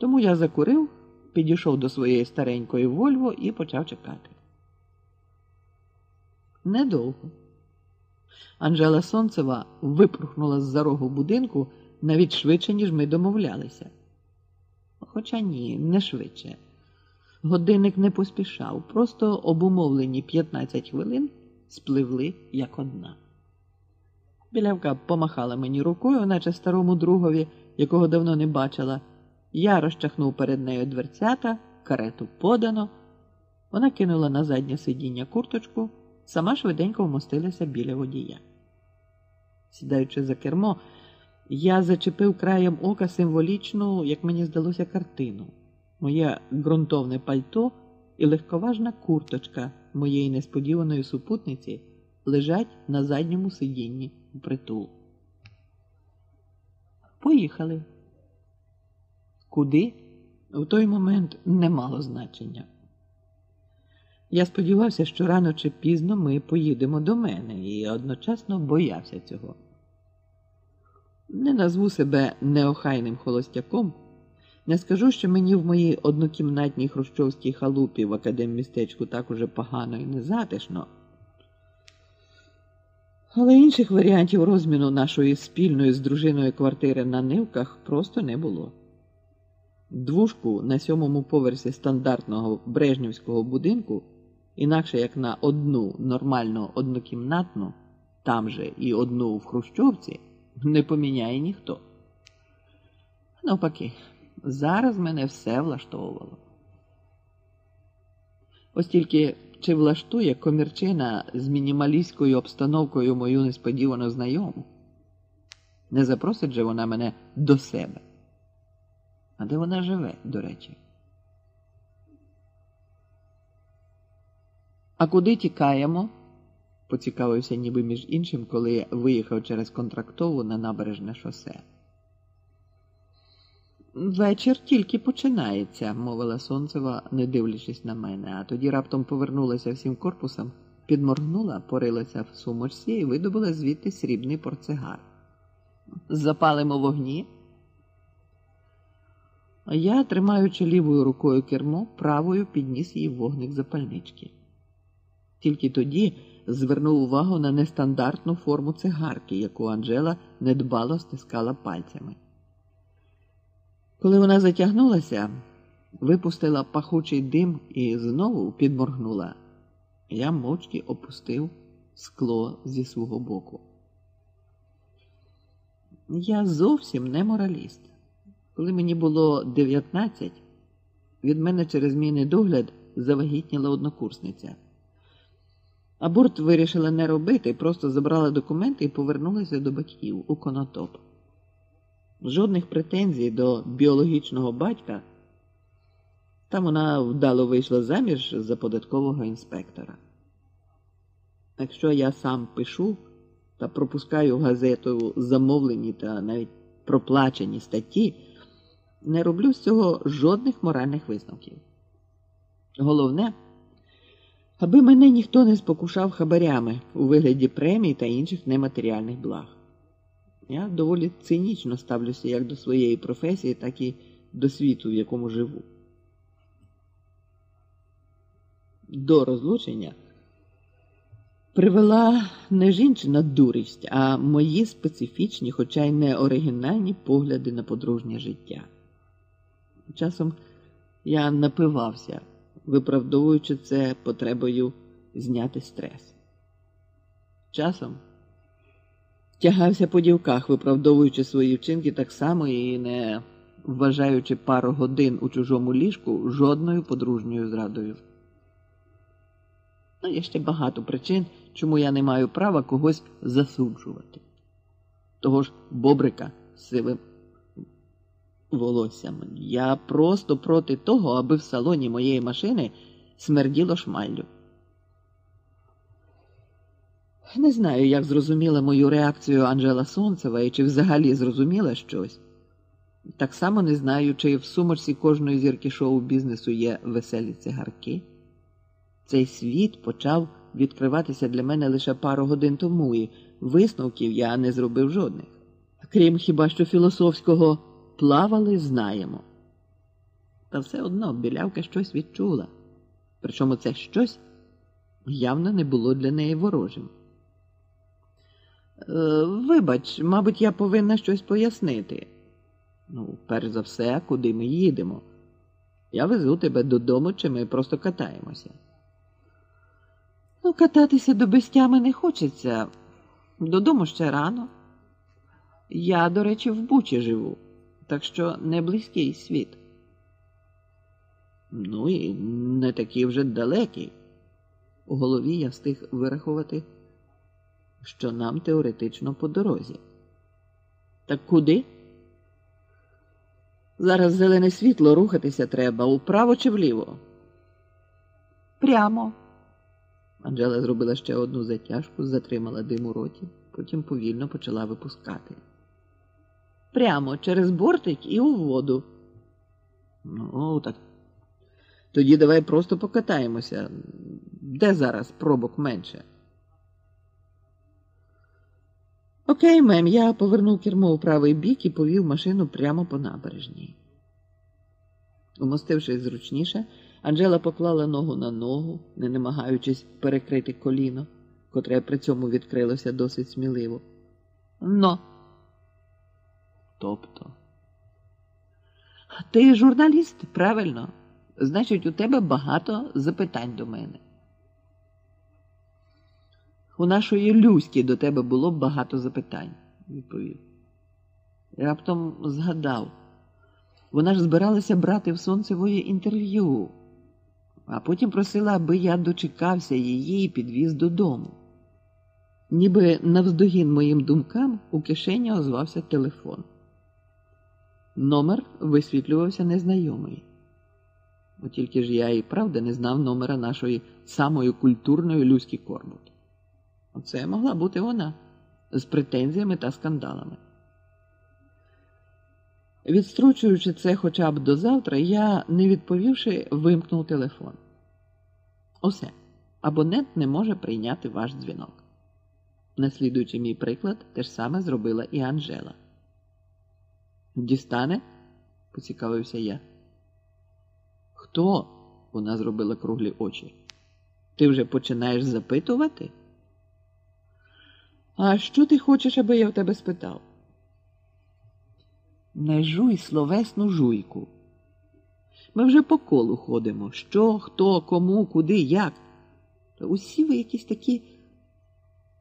Тому я закурив, підійшов до своєї старенької Вольво і почав чекати. Недовго. Анжела Сонцева випорхнула з за рогу будинку навіть швидше, ніж ми домовлялися. Хоча ні, не швидше. Годинник не поспішав, просто обумовлені 15 хвилин спливли як одна. Білявка помахала мені рукою, наче старому другові, якого давно не бачила. Я розчахнув перед нею дверцята, карету подано. Вона кинула на заднє сидіння курточку, сама швиденько вмостилася біля водія. Сідаючи за кермо, я зачепив краєм ока символічну, як мені здалося, картину. Моє ґрунтовне пальто і легковажна курточка моєї несподіваної супутниці лежать на задньому сидінні притул. Поїхали. Куди? В той момент не мало значення. Я сподівався, що рано чи пізно ми поїдемо до мене і одночасно боявся цього. Не назву себе неохайним холостяком, не скажу, що мені в моїй однокімнатній хрущовській халупі в академмістечку так уже погано і незатишно. Але інших варіантів розміну нашої спільної з дружиною квартири на нивках просто не було. Двушку на сьомому поверсі стандартного брежнівського будинку, інакше як на одну нормальну однокімнатну, там же і одну в Хрущовці, не поміняє ніхто. Навпаки, зараз мене все влаштовувало. Ось тільки чи влаштує комірчина з мінімалістською обстановкою мою несподівану знайому? Не запросить же вона мене до себе. А де вона живе, до речі? А куди тікаємо? поцікавився ніби між іншим, коли виїхав через контрактову на набережне шосе. Вечір тільки починається, мовила Сонцева, не дивлячись на мене, а тоді раптом повернулася всім корпусом, підморгнула, порилася в сумочці і видобула звідти срібний портсигар. Запалимо вогні. Я, тримаючи лівою рукою кермо, правою підніс їй вогник запальнички. Тільки тоді звернув увагу на нестандартну форму цигарки, яку Анжела недбало стискала пальцями. Коли вона затягнулася, випустила пахучий дим і знову підморгнула. Я мовчки опустив скло зі свого боку. Я зовсім не мораліст. Коли мені було 19, від мене через мій недогляд завагітніла однокурсниця. Аборт вирішила не робити, просто забрала документи і повернулася до батьків у конотоп. Жодних претензій до біологічного батька. Там вона вдало вийшла заміж за податкового інспектора. Якщо я сам пишу та пропускаю газету замовлені та навіть проплачені статті, не роблю з цього жодних моральних висновків. Головне, аби мене ніхто не спокушав хабарями у вигляді премій та інших нематеріальних благ. Я доволі цинічно ставлюся як до своєї професії, так і до світу, в якому живу. До розлучення привела не жінчина дурість, а мої специфічні, хоча й не оригінальні погляди на подружнє життя. Часом я напивався, виправдовуючи це потребою зняти стрес. Часом тягався по дівках, виправдовуючи свої вчинки так само і не вважаючи пару годин у чужому ліжку жодною подружньою зрадою. Ну, є ще багато причин, чому я не маю права когось засуджувати. Того ж бобрика з сивим волоссям. Я просто проти того, аби в салоні моєї машини смерділо шмаллю. Не знаю, як зрозуміла мою реакцію Анжела Сонцева і чи взагалі зрозуміла щось. Так само не знаю, чи в сумочці кожної зірки шоу бізнесу є веселі цигарки. Цей світ почав відкриватися для мене лише пару годин тому, і висновків я не зробив жодних. Крім хіба що філософського плавали, знаємо. Та все одно білявка щось відчула. Причому це щось явно не було для неї ворожим. Е, Вибач, мабуть, я повинна щось пояснити. Ну, перш за все, куди ми їдемо. Я везу тебе додому, чи ми просто катаємося. Ну, кататися до безтями не хочеться. Додому ще рано. Я, до речі, в Бучі живу, так що не близький світ. Ну і не такий вже далекий. У голові я встиг вирахувати, що нам теоретично по дорозі. Так куди? Зараз зелене світло рухатися треба управо чи вліво? Прямо. Анжела зробила ще одну затяжку, затримала дим у роті, потім повільно почала випускати. Прямо через бортик і у воду. Ну, так. Тоді давай просто покатаємося. Де зараз пробок менше? Окей, мем, я повернув кермо у правий бік і повів машину прямо по набережній. Умостившись зручніше, Анжела поклала ногу на ногу, не намагаючись перекрити коліно, котре при цьому відкрилося досить сміливо. Но. Тобто. Ти журналіст, правильно? Значить, у тебе багато запитань до мене. У нашої Люськи до тебе було багато запитань, відповів. Раптом згадав. Вона ж збиралася брати в сонцевої інтерв'ю, а потім просила, аби я дочекався її і підвіз додому. Ніби навздогін моїм думкам у кишені озвався телефон. Номер висвітлювався незнайомий. Бо тільки ж я і правда не знав номера нашої самої культурної Люськи Корбут. Оце могла бути вона з претензіями та скандалами. Відстрочуючи це хоча б до завтра, я, не відповівши, вимкнув телефон. Усе. Абонент не може прийняти ваш дзвінок. Наслідуючи мій приклад, те ж саме зробила і Анжела. Дістане? поцікавився я. Хто? Вона зробила круглі очі. Ти вже починаєш запитувати? А що ти хочеш, аби я в тебе спитав? Не жуй словесну жуйку. Ми вже по колу ходимо. Що, хто, кому, куди, як. Усі ви якісь такі.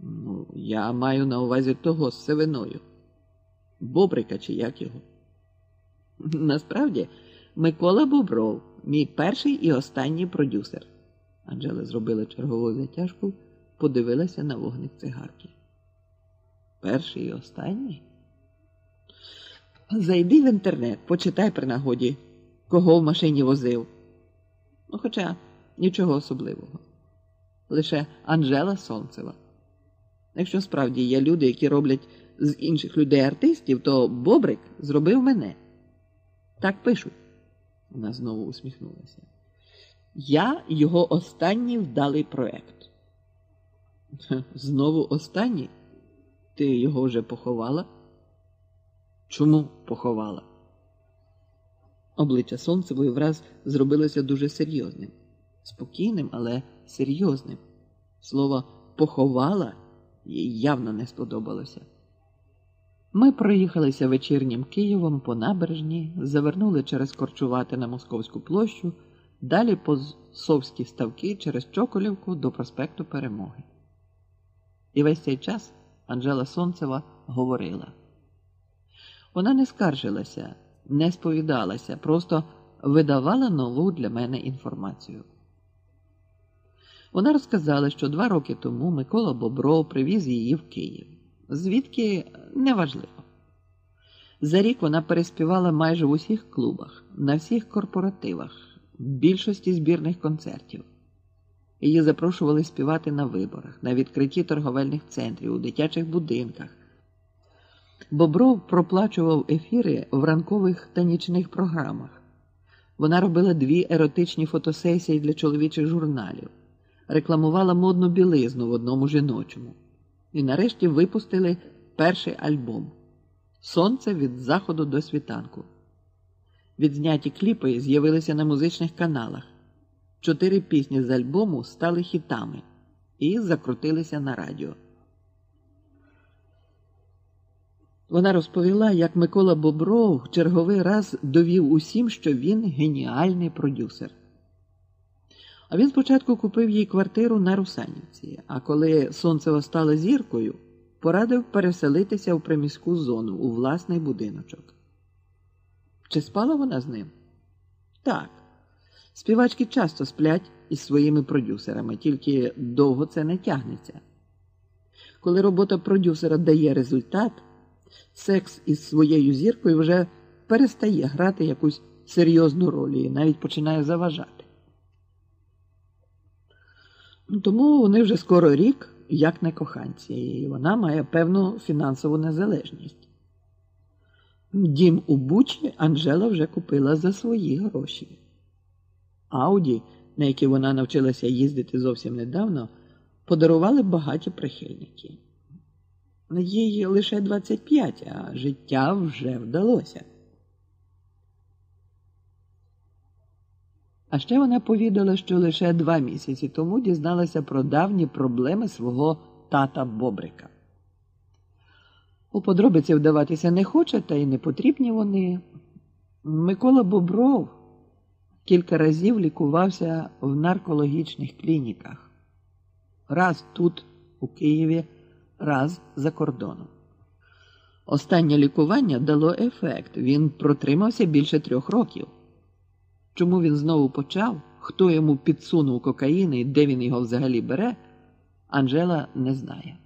Ну, я маю на увазі того з севиною. Бобрика чи як його. Насправді, Микола Бобров, мій перший і останній продюсер. Анжела зробила чергову затяжку, подивилася на вогник цигарки. Перший і останній? Зайди в інтернет, почитай при нагоді, кого в машині возив. Ну, хоча нічого особливого. Лише Анжела Сонцева. Якщо справді є люди, які роблять з інших людей артистів, то Бобрик зробив мене. Так пишуть. Вона знову усміхнулася. Я його останній вдалий проект. Знову останній? Ти його вже поховала? Чому поховала? Обличчя Сонцевої враз зробилося дуже серйозним, спокійним, але серйозним. Слово поховала їй явно не сподобалося. Ми проїхалися вечірнім Києвом по набережні, завернули через Корчувати на Московську площу, далі по Совські ставки через Чоколівку до проспекту Перемоги. І весь цей час Анжела Сонцева говорила. Вона не скаржилася, не сповідалася, просто видавала нову для мене інформацію. Вона розказала, що два роки тому Микола Бобров привіз її в Київ, звідки неважливо. За рік вона переспівала майже в усіх клубах, на всіх корпоративах, більшості збірних концертів. Її запрошували співати на виборах, на відкритті торговельних центрів, у дитячих будинках. Бобров проплачував ефіри в ранкових та нічних програмах. Вона робила дві еротичні фотосесії для чоловічих журналів, рекламувала модну білизну в одному жіночому. І нарешті випустили перший альбом Сонце від заходу до світанку. Відзняті кліпи з'явилися на музичних каналах. Чотири пісні з альбому стали хітами і закрутилися на радіо. Вона розповіла, як Микола Бобров черговий раз довів усім, що він геніальний продюсер. А він спочатку купив їй квартиру на Русанівці, а коли Сонцева стала зіркою, порадив переселитися в приміську зону у власний будиночок. Чи спала вона з ним? Так. Співачки часто сплять із своїми продюсерами, тільки довго це не тягнеться. Коли робота продюсера дає результат, секс із своєю зіркою вже перестає грати якусь серйозну роль і навіть починає заважати. Ну, тому вони вже скоро рік, як не коханці, і вона має певну фінансову незалежність. Дім у Бучі Анжела вже купила за свої гроші. Ауді, на якій вона навчилася їздити зовсім недавно, подарували багаті прихильники. Їй лише 25, а життя вже вдалося. А ще вона повідала, що лише два місяці тому дізналася про давні проблеми свого тата Бобрика. У подробиці вдаватися не хоче, та й не потрібні вони. Микола Бобров кілька разів лікувався в наркологічних клініках. Раз тут, у Києві, раз за кордоном. Останнє лікування дало ефект. Він протримався більше трьох років. Чому він знову почав, хто йому підсунув кокаїни і де він його взагалі бере, Анжела не знає.